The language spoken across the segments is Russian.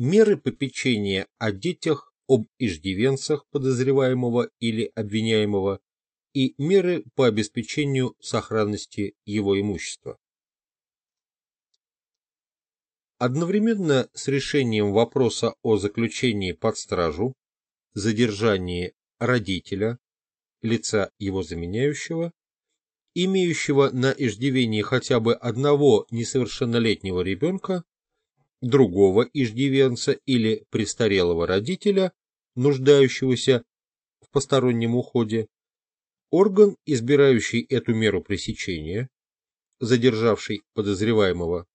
меры попечения о детях, об иждивенцах подозреваемого или обвиняемого и меры по обеспечению сохранности его имущества. Одновременно с решением вопроса о заключении под стражу, задержании родителя, лица его заменяющего, имеющего на иждивении хотя бы одного несовершеннолетнего ребенка, другого иждивенца или престарелого родителя, нуждающегося в постороннем уходе, орган, избирающий эту меру пресечения, задержавший подозреваемого,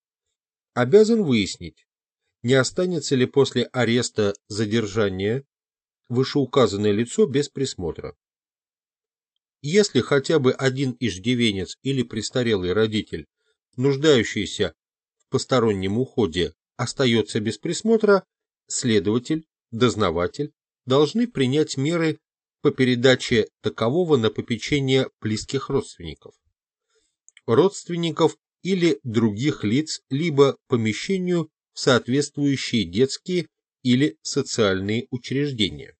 обязан выяснить, не останется ли после ареста задержания вышеуказанное лицо без присмотра. Если хотя бы один иждивенец или престарелый родитель, нуждающийся в постороннем уходе, остается без присмотра, следователь, дознаватель должны принять меры по передаче такового на попечение близких родственников, родственников или других лиц, либо помещению в соответствующие детские или социальные учреждения.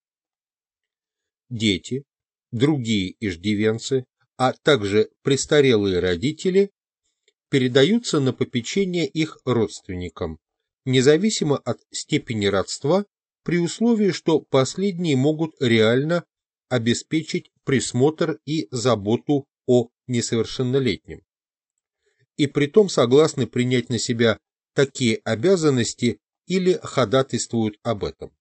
Дети, другие иждивенцы, а также престарелые родители передаются на попечение их родственникам, независимо от степени родства, при условии, что последние могут реально обеспечить присмотр и заботу о несовершеннолетнем. И притом согласны принять на себя такие обязанности или ходатайствуют об этом.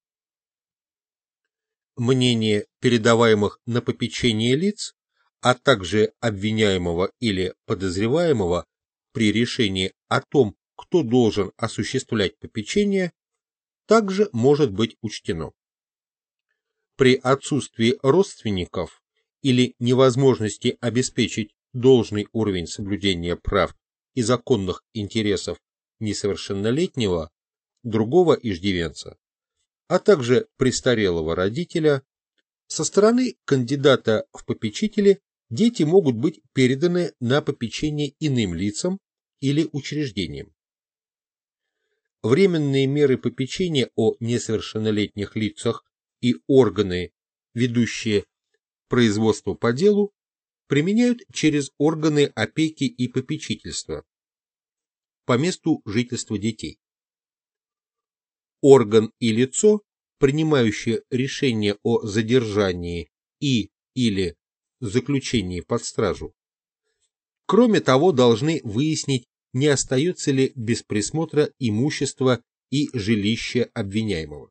Мнение передаваемых на попечение лиц, а также обвиняемого или подозреваемого при решении о том, кто должен осуществлять попечение, также может быть учтено. При отсутствии родственников или невозможности обеспечить должный уровень соблюдения прав и законных интересов несовершеннолетнего другого иждивенца, а также престарелого родителя, со стороны кандидата в попечители дети могут быть переданы на попечение иным лицам или учреждениям временные меры попечения о несовершеннолетних лицах и органы, ведущие производство по делу, применяют через органы опеки и попечительства по месту жительства детей. Орган и лицо, принимающие решение о задержании и или заключении под стражу, кроме того, должны выяснить не остается ли без присмотра имущество и жилище обвиняемого.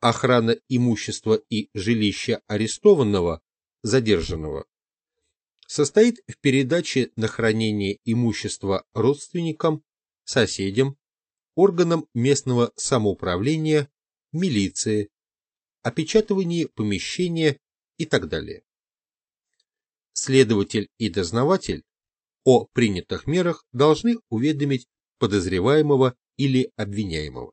Охрана имущества и жилища арестованного, задержанного, состоит в передаче на хранение имущества родственникам, соседям, органам местного самоуправления, милиции, опечатывании помещения и так далее. Следователь и дознаватель о принятых мерах должны уведомить подозреваемого или обвиняемого.